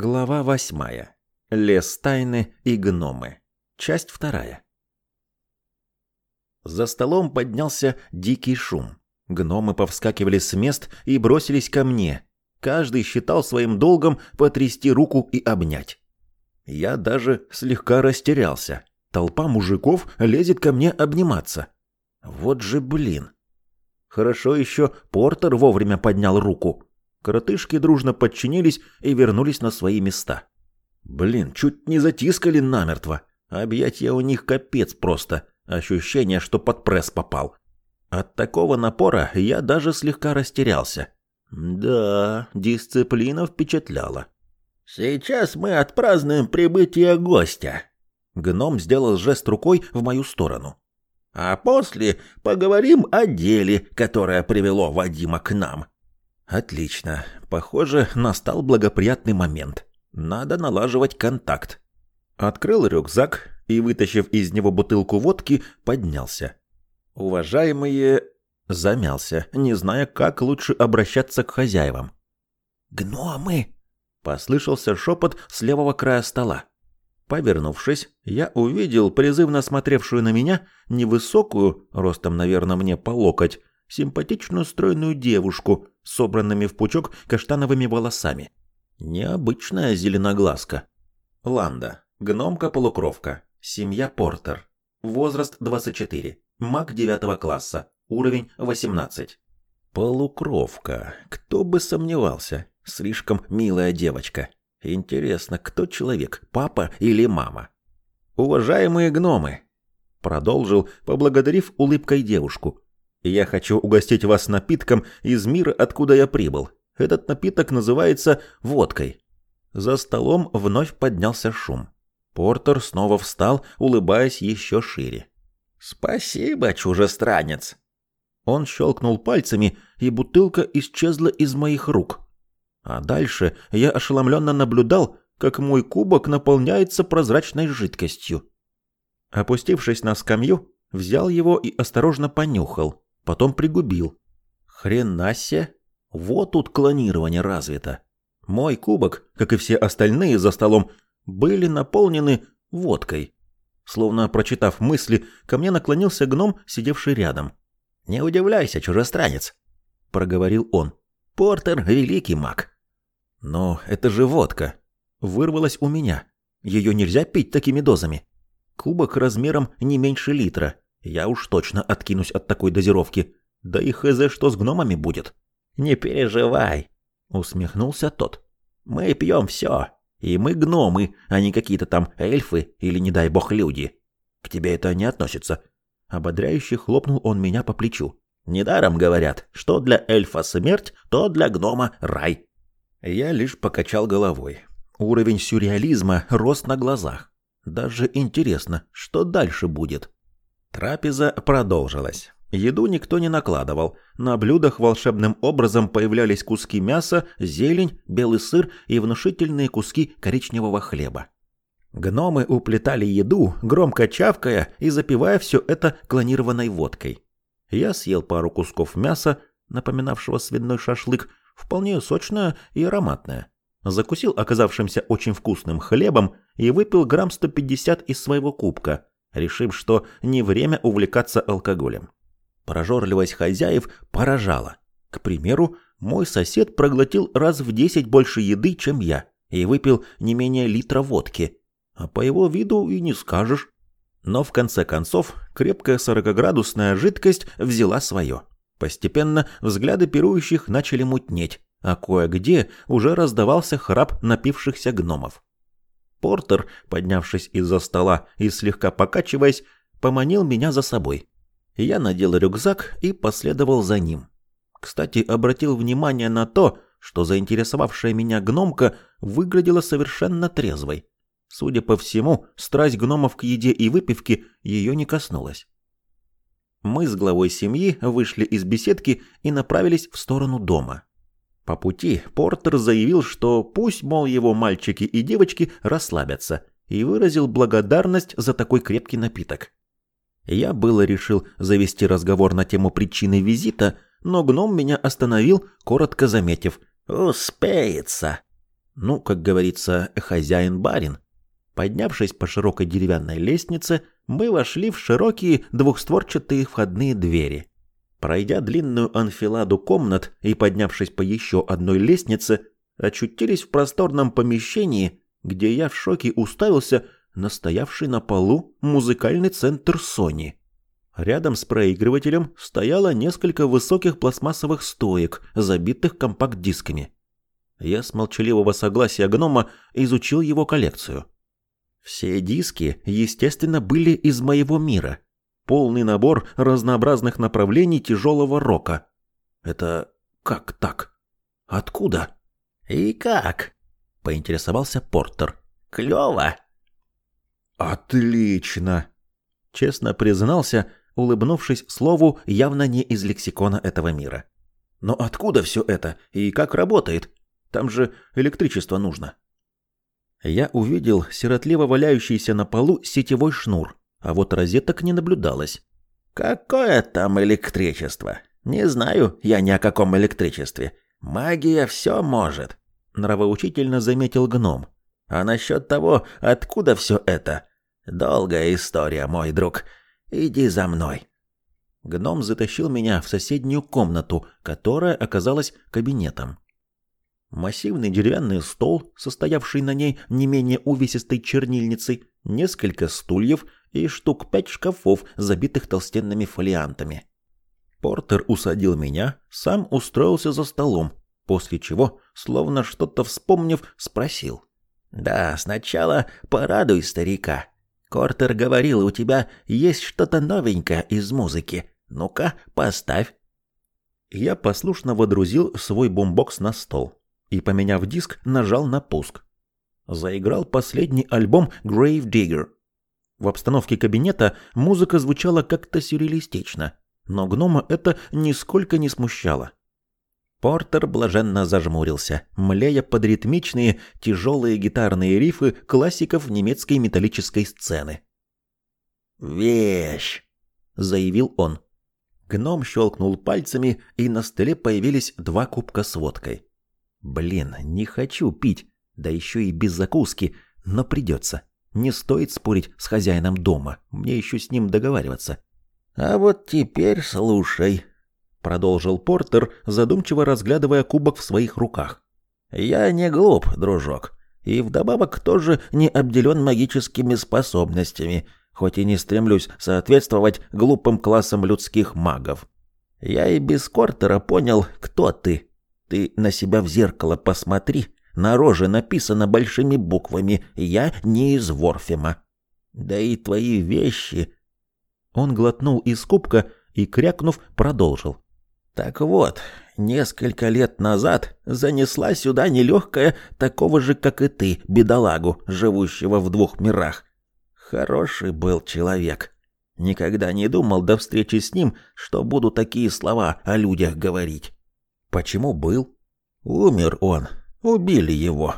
Глава восьмая. Лес тайны и гномы. Часть вторая. За столом поднялся дикий шум. Гномы повскакивали с мест и бросились ко мне. Каждый считал своим долгом потрясти руку и обнять. Я даже слегка растерялся. Толпа мужиков лезет ко мне обниматься. Вот же блин. Хорошо еще Портер вовремя поднял руку. Коротышки дружно подчинились и вернулись на свои места. Блин, чуть не затискали намертво. Объятья у них капец просто. Ощущение, что под пресс попал. От такого напора я даже слегка растерялся. Да, дисциплина впечатляла. «Сейчас мы отпразднуем прибытие гостя», Гном сделал жест рукой в мою сторону. А после поговорим о деле, которое привело Вадима к нам. Отлично. Похоже, настал благоприятный момент. Надо налаживать контакт. Открыл рюкзак и, вытащив из него бутылку водки, поднялся. Уважаемые... Замялся, не зная, как лучше обращаться к хозяевам. «Гномы!» — послышался шепот с левого края стола. Повернувшись, я увидел призывно смотревшую на меня невысокую, ростом, наверное, мне по локоть, симпатичную стройную девушку с собранными в пучок каштановыми волосами. Необычная зеленоглазка. Ланда. Гномка-полукровка. Семья Портер. Возраст 24. Маг 9 класса. Уровень 18. Полукровка. Кто бы сомневался. Слишком милая девочка. Интересно, кто человек, папа или мама? Уважаемые гномы, продолжил, поблагодарив улыбкой девушку. Я хочу угостить вас напитком из мира, откуда я прибыл. Этот напиток называется водкой. За столом вновь поднялся шум. Портер снова встал, улыбаясь еще шире. «Спасибо, чужестранец!» Он щелкнул пальцами, и бутылка исчезла из моих рук. А дальше я ошеломленно наблюдал, как мой кубок наполняется прозрачной жидкостью. Опустившись на скамью, взял его и осторожно понюхал, потом пригубил. Хрена вот тут клонирование развито. Мой кубок, как и все остальные за столом, были наполнены водкой. Словно прочитав мысли, ко мне наклонился гном, сидевший рядом. «Не удивляйся, чужестранец», — проговорил он. «Портер — великий маг. Но это же водка. Вырвалась у меня. Ее нельзя пить такими дозами. Кубок размером не меньше литра. Я уж точно откинусь от такой дозировки. Да и хз, что с гномами будет. Не переживай, усмехнулся тот. Мы пьем все. И мы гномы, а не какие-то там эльфы или, не дай бог, люди. К тебе это не относится. Ободряюще хлопнул он меня по плечу. Недаром говорят, что для эльфа смерть, то для гнома рай. Я лишь покачал головой. Уровень сюрреализма рос на глазах. Даже интересно, что дальше будет. Трапеза продолжилась. Еду никто не накладывал. На блюдах волшебным образом появлялись куски мяса, зелень, белый сыр и внушительные куски коричневого хлеба. Гномы уплетали еду, громко чавкая и запивая все это клонированной водкой. Я съел пару кусков мяса, напоминавшего свиной шашлык, вполне сочная и ароматная. Закусил оказавшимся очень вкусным хлебом и выпил грамм 150 из своего кубка, решив, что не время увлекаться алкоголем. Прожорливость хозяев поражала. К примеру, мой сосед проглотил раз в 10 больше еды, чем я, и выпил не менее литра водки. А по его виду и не скажешь. Но в конце концов крепкая 40-градусная жидкость взяла свое. Постепенно взгляды пирующих начали мутнеть, а кое-где уже раздавался храп напившихся гномов. Портер, поднявшись из-за стола и слегка покачиваясь, поманил меня за собой. Я надел рюкзак и последовал за ним. Кстати, обратил внимание на то, что заинтересовавшая меня гномка выглядела совершенно трезвой. Судя по всему, страсть гномов к еде и выпивке ее не коснулась. Мы с главой семьи вышли из беседки и направились в сторону дома. По пути Портер заявил, что пусть, мол, его мальчики и девочки расслабятся, и выразил благодарность за такой крепкий напиток. Я было решил завести разговор на тему причины визита, но гном меня остановил, коротко заметив. «Успеется». Ну, как говорится, хозяин-барин. Поднявшись по широкой деревянной лестнице, мы вошли в широкие двухстворчатые входные двери. Пройдя длинную анфиладу комнат и поднявшись по еще одной лестнице, очутились в просторном помещении, где я в шоке уставился на стоявший на полу музыкальный центр Sony. Рядом с проигрывателем стояло несколько высоких пластмассовых стоек, забитых компакт-дисками. Я с молчаливого согласия гнома изучил его коллекцию. Все диски, естественно, были из моего мира. Полный набор разнообразных направлений тяжелого рока. Это как так? Откуда? И как? Поинтересовался Портер. Клево. Отлично. Честно признался, улыбнувшись слову явно не из лексикона этого мира. Но откуда все это и как работает? Там же электричество нужно. Я увидел сиротливо валяющийся на полу сетевой шнур, а вот розеток не наблюдалось. Какое там электричество? Не знаю я ни о каком электричестве. Магия все может, нравоучительно заметил гном. А насчет того, откуда все это? Долгая история, мой друг. Иди за мной. Гном затащил меня в соседнюю комнату, которая оказалась кабинетом. Массивный деревянный стол, состоявший на ней не менее увесистой чернильницей, несколько стульев и штук пять шкафов, забитых толстенными фолиантами. Портер усадил меня, сам устроился за столом, после чего, словно что-то вспомнив, спросил. «Да, сначала порадуй старика. Кортер говорил, у тебя есть что-то новенькое из музыки. Ну-ка, поставь». Я послушно водрузил свой бумбокс на стол и, поменяв диск, нажал на пуск. Заиграл последний альбом Grave Digger. В обстановке кабинета музыка звучала как-то сюрреалистично, но гнома это нисколько не смущало. Портер блаженно зажмурился, млея под ритмичные, тяжелые гитарные рифы классиков немецкой металлической сцены. «Вещь!» — заявил он. Гном щелкнул пальцами, и на столе появились два кубка с водкой. Блин, не хочу пить, да еще и без закуски, но придется. Не стоит спорить с хозяином дома, мне еще с ним договариваться. А вот теперь слушай, продолжил Портер, задумчиво разглядывая кубок в своих руках. Я не глуп, дружок, и вдобавок тоже не обделен магическими способностями, хоть и не стремлюсь соответствовать глупым классам людских магов. Я и без Кортера понял, кто ты ты на себя в зеркало посмотри. На роже написано большими буквами «Я не из Ворфема». Да и твои вещи...» Он глотнул из кубка и, крякнув, продолжил. «Так вот, несколько лет назад занесла сюда нелегкая такого же, как и ты, бедолагу, живущего в двух мирах. Хороший был человек. Никогда не думал до встречи с ним, что буду такие слова о людях говорить. Почему был? Умер он. Убили его.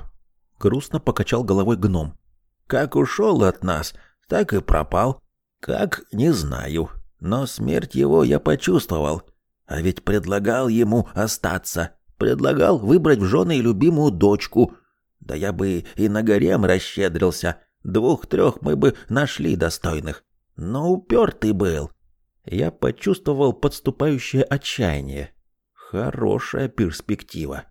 Грустно покачал головой гном. Как ушел от нас, так и пропал. Как, не знаю. Но смерть его я почувствовал. А ведь предлагал ему остаться. Предлагал выбрать в жены любимую дочку. Да я бы и на гарем расщедрился. Двух-трех мы бы нашли достойных. Но упертый был. Я почувствовал подступающее отчаяние. Хорошая перспектива.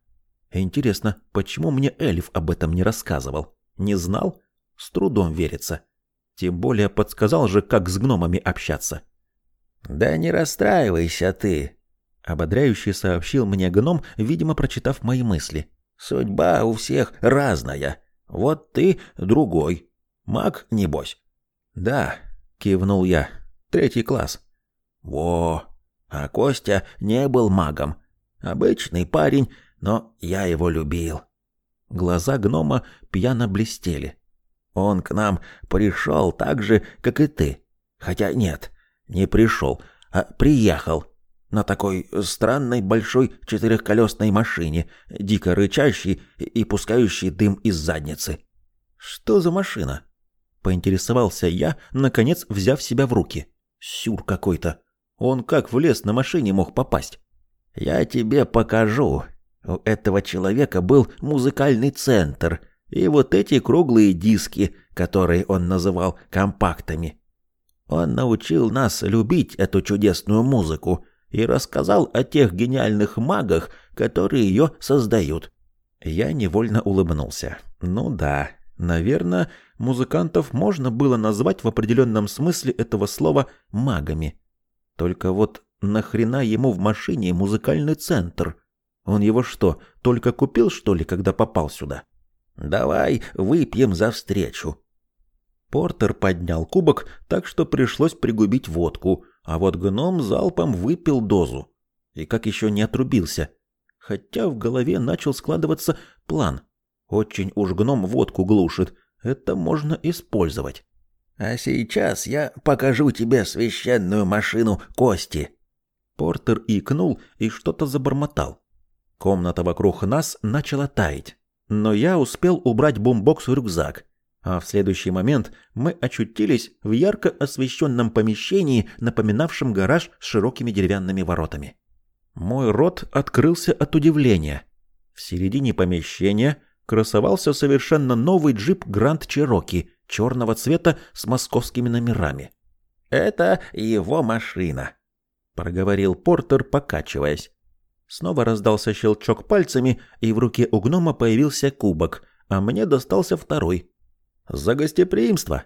Интересно, почему мне эльф об этом не рассказывал? Не знал? С трудом верится. Тем более подсказал же, как с гномами общаться. «Да не расстраивайся ты», — ободряюще сообщил мне гном, видимо, прочитав мои мысли. «Судьба у всех разная. Вот ты другой. Маг, небось». «Да», — кивнул я. «Третий класс». «Во, а Костя не был магом. Обычный парень, но я его любил. Глаза гнома пьяно блестели. Он к нам пришел так же, как и ты. Хотя нет, не пришел, а приехал. На такой странной большой четырехколесной машине, дико рычащей и пускающей дым из задницы. Что за машина? Поинтересовался я, наконец взяв себя в руки. Сюр какой-то. Он как в лес на машине мог попасть? Я тебе покажу. У этого человека был музыкальный центр и вот эти круглые диски, которые он называл компактами. Он научил нас любить эту чудесную музыку и рассказал о тех гениальных магах, которые ее создают. Я невольно улыбнулся. Ну да, наверное, музыкантов можно было назвать в определенном смысле этого слова магами. Только вот нахрена ему в машине музыкальный центр? Он его что, только купил, что ли, когда попал сюда? Давай выпьем за встречу. Портер поднял кубок, так что пришлось пригубить водку, а вот гном залпом выпил дозу. И как еще не отрубился. Хотя в голове начал складываться план. Очень уж гном водку глушит, это можно использовать. А сейчас я покажу тебе священную машину Кости. Портер икнул и что-то забормотал. Комната вокруг нас начала таять. Но я успел убрать бомбокс в рюкзак, а в следующий момент мы очутились в ярко освещенном помещении, напоминавшем гараж с широкими деревянными воротами. Мой рот открылся от удивления. В середине помещения красовался совершенно новый джип Гранд Чироки черного цвета с московскими номерами. «Это его машина», — проговорил Портер, покачиваясь. Снова раздался щелчок пальцами, и в руке у гнома появился кубок, а мне достался второй. «За гостеприимство!»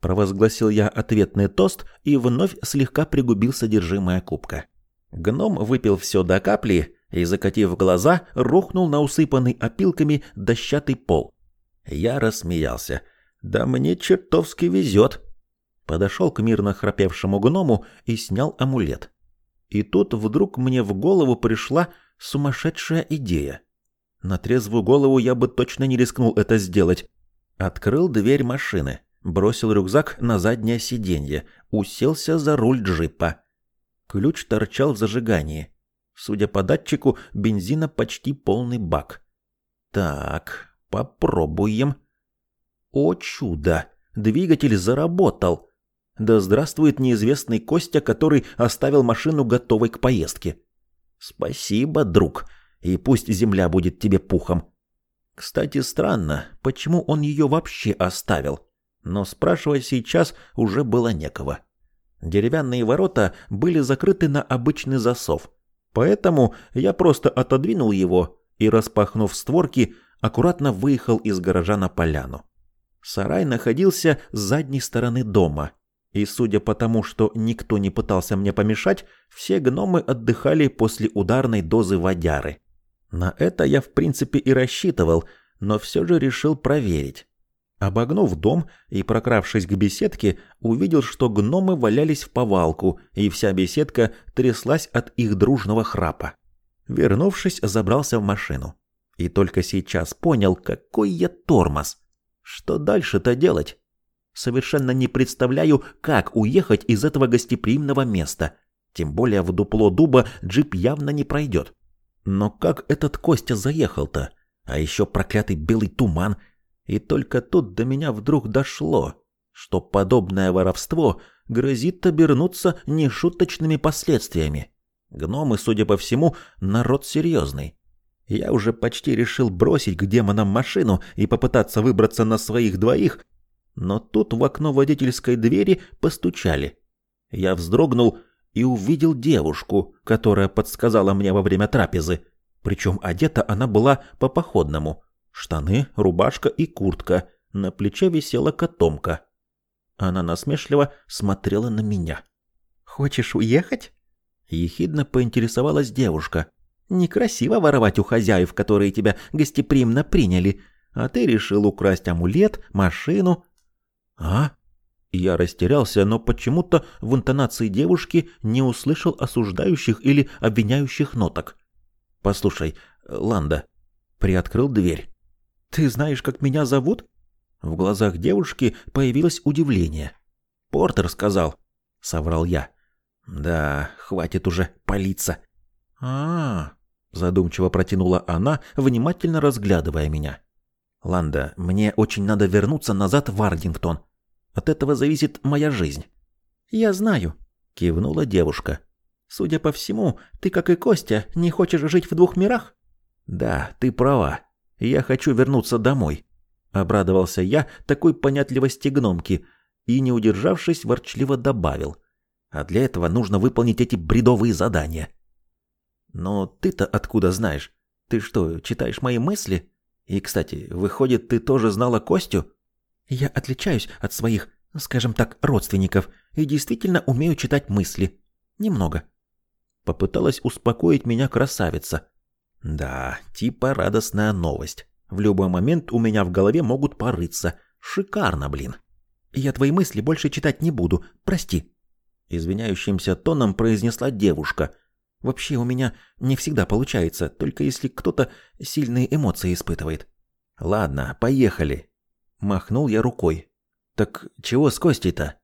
Провозгласил я ответный тост и вновь слегка пригубил содержимое кубка. Гном выпил все до капли и, закатив глаза, рухнул на усыпанный опилками дощатый пол. Я рассмеялся. «Да мне чертовски везет!» Подошел к мирно храпевшему гному и снял амулет. И тут вдруг мне в голову пришла сумасшедшая идея. На трезвую голову я бы точно не рискнул это сделать. Открыл дверь машины, бросил рюкзак на заднее сиденье, уселся за руль джипа. Ключ торчал в зажигании. Судя по датчику, бензина почти полный бак. Так, попробуем. О чудо! Двигатель заработал. Да здравствует неизвестный Костя, который оставил машину готовой к поездке. Спасибо, друг, и пусть земля будет тебе пухом. Кстати, странно, почему он ее вообще оставил. Но спрашивать сейчас уже было некого. Деревянные ворота были закрыты на обычный засов. Поэтому я просто отодвинул его и, распахнув створки, аккуратно выехал из гаража на поляну. Сарай находился с задней стороны дома, и судя по тому, что никто не пытался мне помешать, все гномы отдыхали после ударной дозы водяры. На это я в принципе и рассчитывал, но все же решил проверить. Обогнув дом и прокравшись к беседке, увидел, что гномы валялись в повалку, и вся беседка тряслась от их дружного храпа. Вернувшись, забрался в машину. И только сейчас понял, какой я тормоз. Что дальше-то делать? Совершенно не представляю, как уехать из этого гостеприимного места. Тем более в дупло дуба джип явно не пройдет. Но как этот Костя заехал-то? А еще проклятый белый туман. И только тут до меня вдруг дошло, что подобное воровство грозит обернуться нешуточными последствиями. Гномы, судя по всему, народ серьезный. Я уже почти решил бросить к демонам машину и попытаться выбраться на своих двоих, но тут в окно водительской двери постучали. Я вздрогнул и увидел девушку, которая подсказала мне во время трапезы. Причем одета она была по-походному. Штаны, рубашка и куртка. На плече висела котомка. Она насмешливо смотрела на меня. «Хочешь уехать?» Ехидно поинтересовалась девушка. «Некрасиво воровать у хозяев, которые тебя гостеприимно приняли. А ты решил украсть амулет, машину «А?» Я растерялся, но почему-то в интонации девушки не услышал осуждающих или обвиняющих ноток. «Послушай, Ланда», приоткрыл дверь. «Ты знаешь, как меня зовут?» В глазах девушки появилось удивление. «Портер сказал», — соврал я. «Да, хватит уже палиться». «А-а-а», задумчиво протянула она, внимательно разглядывая меня. «Ланда, мне очень надо вернуться назад в Ардингтон. От этого зависит моя жизнь». «Я знаю», — кивнула девушка. «Судя по всему, ты, как и Костя, не хочешь жить в двух мирах?» Да, ты права. Я хочу вернуться домой. Обрадовался я такой понятливости гномки и, не удержавшись, ворчливо добавил. А для этого нужно выполнить эти бредовые задания. Но ты-то откуда знаешь? Ты что, читаешь мои мысли? И, кстати, выходит, ты тоже знала Костю? Я отличаюсь от своих, скажем так, родственников и действительно умею читать мысли. Немного. Попыталась успокоить меня красавица. Да, типа радостная новость. В любой момент у меня в голове могут порыться. Шикарно, блин. Я твои мысли больше читать не буду. Прости. Извиняющимся тоном произнесла девушка. Вообще у меня не всегда получается, только если кто-то сильные эмоции испытывает. Ладно, поехали. Махнул я рукой. Так чего с Костей-то?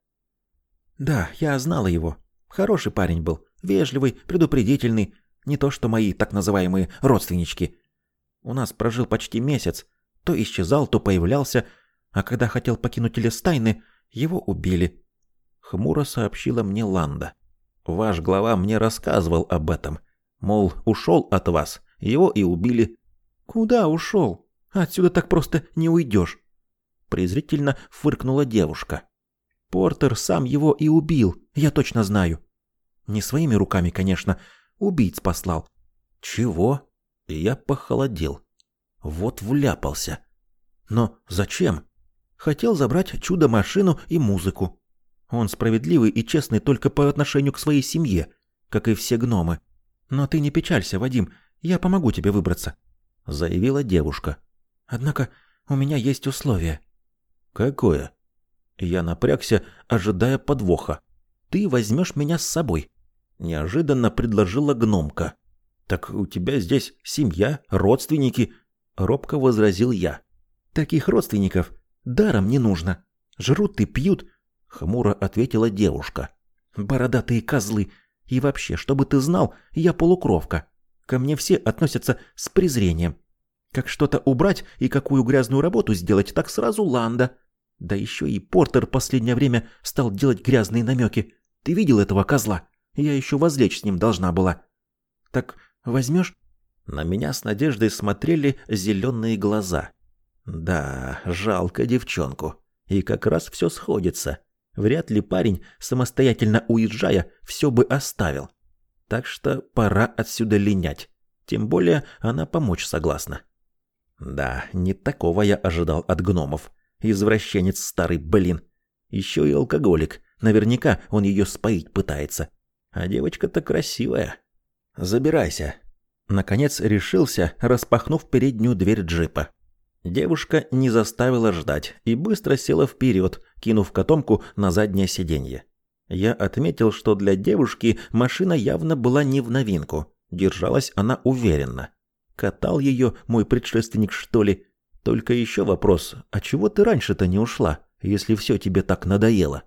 Да, я знала его. Хороший парень был, вежливый, предупредительный, не то что мои так называемые родственнички. У нас прожил почти месяц. То исчезал, то появлялся, а когда хотел покинуть лес тайны, его убили. Хмуро сообщила мне Ланда. Ваш глава мне рассказывал об этом. Мол, ушел от вас, его и убили. Куда ушел? Отсюда так просто не уйдешь. Презрительно фыркнула девушка. Портер сам его и убил, я точно знаю. Не своими руками, конечно, убийц послал. Чего? Я похолодел. Вот вляпался. Но зачем? Хотел забрать чудо-машину и музыку. Он справедливый и честный только по отношению к своей семье, как и все гномы. Но ты не печалься, Вадим, я помогу тебе выбраться, заявила девушка. Однако у меня есть условие. Какое? Я напрягся, ожидая подвоха. Ты возьмешь меня с собой неожиданно предложила гномка. Так у тебя здесь семья, родственники, робко возразил я. Таких родственников даром не нужно. Жрут и пьют, хмуро ответила девушка. Бородатые козлы. И вообще, чтобы ты знал, я полукровка. Ко мне все относятся с презрением. Как что-то убрать и какую грязную работу сделать, так сразу Ланда. Да еще и Портер последнее время стал делать грязные намеки. Ты видел этого козла? Я еще возлечь с ним должна была. Так возьмешь? На меня с надеждой смотрели зеленые глаза. Да, жалко девчонку. И как раз все сходится. Вряд ли парень, самостоятельно уезжая, все бы оставил. Так что пора отсюда линять. Тем более она помочь согласна. Да, не такого я ожидал от гномов. Извращенец старый, блин. Еще и алкоголик. Наверняка он ее споить пытается. А девочка-то красивая. Забирайся. Наконец решился, распахнув переднюю дверь джипа. Девушка не заставила ждать и быстро села вперед, кинув котомку на заднее сиденье. Я отметил, что для девушки машина явно была не в новинку. Держалась она уверенно. Катал ее мой предшественник, что ли? Только еще вопрос, а чего ты раньше-то не ушла, если все тебе так надоело?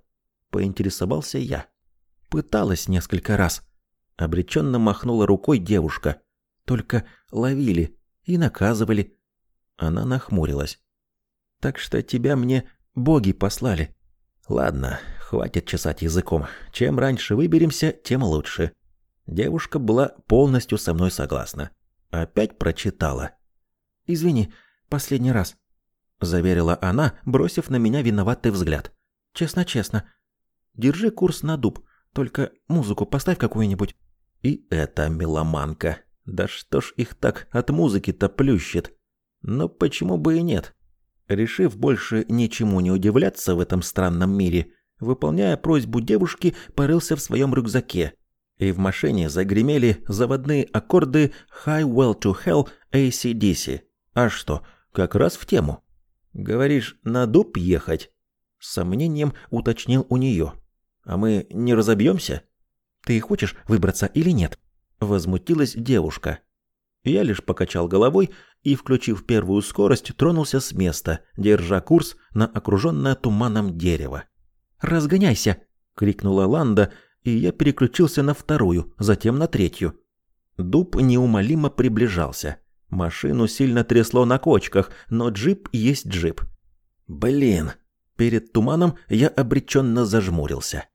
Поинтересовался я. Пыталась несколько раз. Обреченно махнула рукой девушка. Только ловили и наказывали. Она нахмурилась. Так что тебя мне боги послали. Ладно, хватит чесать языком. Чем раньше выберемся, тем лучше. Девушка была полностью со мной согласна. Опять прочитала. Извини, последний раз, заверила она, бросив на меня виноватый взгляд. Честно-честно. Держи курс на дуб. Только музыку поставь какую-нибудь. И это меломанка. Да что ж их так от музыки-то плющит? Но почему бы и нет? Решив больше ничему не удивляться в этом странном мире, выполняя просьбу девушки, порылся в своем рюкзаке. И в машине загремели заводные аккорды High Well to Hell ACDC. А что, как раз в тему. Говоришь, на дуб ехать? С сомнением уточнил у нее. А мы не разобьемся? Ты хочешь выбраться или нет? Возмутилась девушка. Я лишь покачал головой и, включив первую скорость, тронулся с места, держа курс на окруженное туманом дерево. «Разгоняйся!» — крикнула Ланда, и я переключился на вторую, затем на третью. Дуб неумолимо приближался. Машину сильно трясло на кочках, но джип есть джип. Блин! Перед туманом я обреченно зажмурился.